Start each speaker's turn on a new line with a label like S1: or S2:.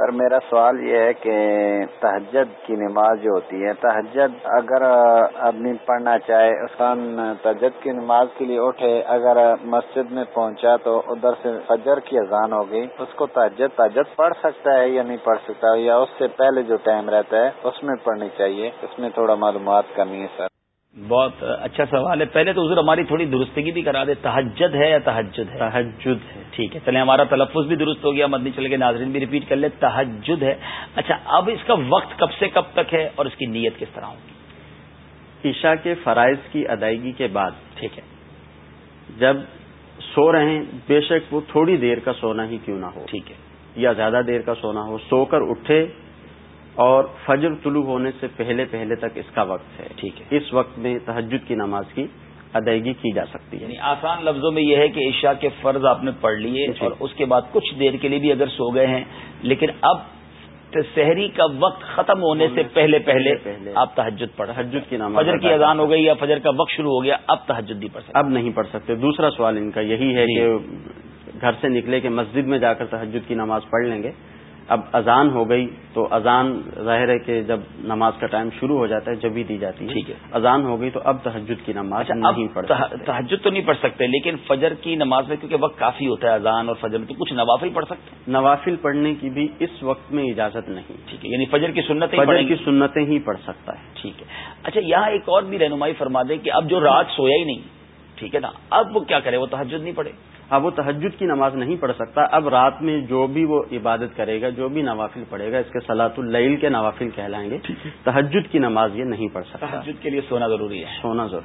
S1: سر میرا سوال یہ ہے کہ تہجد کی نماز جو ہوتی ہے تہجد اگر آدمی پڑھنا چاہے اسان تہجد کی نماز کے لیے اٹھے اگر مسجد میں پہنچا تو ادھر سے فجر کی اذان ہو گئی اس کو تہجد تہجد پڑھ سکتا ہے یا نہیں پڑھ سکتا؟ یا اس سے پہلے جو ٹائم رہتا ہے اس میں پڑھنی چاہیے؟ اس میں تھوڑا معلومات کرنی ہے سر۔
S2: بہت اچھا سوال ہے۔ پہلے تو حضور ہماری تھوڑی درستگی بھی کرا دے تحجد ہے یا تحجد ہے؟
S3: تحجد ہے۔
S2: ٹھیک ہے۔ چلے ہمارا تلفظ بھی درست ہو گیا مدنی چلے کے ناظرین بھی ریپیٹ کر لے تحجد ہے۔ اچھا اب اس کا وقت کب سے کب تک ہے اور اس کی نیت کس طرح ہوگی؟
S3: عشاء کے فرائض کی ادائیگی کے بعد
S2: ٹھیک ہے۔
S3: جب سو رہے ہیں بے شک وہ تھوڑی دیر کا سونا ہی کیوں نہ ہو
S2: ٹھیک ہے۔
S3: یا زیادہ دیر کا سونا ہو سو کر اٹھے اور فجر طلوع ہونے سے پہلے پہلے تک اس کا وقت ہے۔
S2: ٹھیک ہے۔
S3: اس وقت میں تحجد کی نماز کی ادائیگی کی جا سکتی ہے۔
S2: یعنی آسان لفظوں میں یہ ہے کہ عشاء کے فرض آپ نے پڑھ لیے
S3: جی۔
S2: اور اس کے بعد کچھ دیر کے لیے بھی اگر سو گئے ہیں لیکن اب شہری کا وقت ختم ہونے سے پہلے پہلے آپ تحجد پڑھ
S3: تحجد کی نماز
S2: فجر کی اذان ہو گئی یا فجر کا وقت شروع ہو گیا اب تحجد نہیں پڑھ سکتے۔
S3: اب نہیں پڑھ سکتے۔ دوسرا سوال ان کا یہی ہے
S2: جی۔
S3: کہ گھر سے نکلے کہ مسجد میں جا کر تحجد کی نماز پڑھ لیں گے۔ اب اذان ہو گئی تو اذان ظاہر ہے کہ جب نماز کا ٹائم شروع ہو جاتا ہے جب بھی دی جاتی ہے۔
S2: ٹھیک ہے۔
S3: اذان ہو گئی تو اب تحجد کی نماز
S2: اچھا
S3: نہیں پڑھ
S2: تح- تحجد تو نہیں پڑھ سکتے لیکن فجر کی نماز میں کیونکہ وقت کافی ہوتا ہے اذان اور فجر میں تو کچھ نوافل پڑھ سکتے ہیں؟
S3: نوافل پڑھنے کی بھی اس وقت میں اجازت نہیں۔
S2: ٹھیک ہے یعنی فجر کی سنت
S3: فجر کی سنتیں ہی پڑھ سکتا ہے۔
S2: ٹھیک ہے۔ اچھا یہاں ایک اور بھی رہنمائی فرما دیں کہ اب جو رات سویا ہی نہیں ٹھیک ہے نا اب وہ کیا کرے؟ وہ تحجد نہیں پڑے
S3: اب وہ تحجد کی نماز نہیں پڑھ سکتا۔ اب رات میں جو بھی وہ عبادت کرے گا جو بھی نوافل پڑھے گا اس کے سلاۃ اللیل کے نوافل کہلائیں گے۔ تحجد کی نماز یہ نہیں پڑھ سکتا۔
S2: تحجد کے لیے سونا ضروری ہے۔
S3: سونا ضرور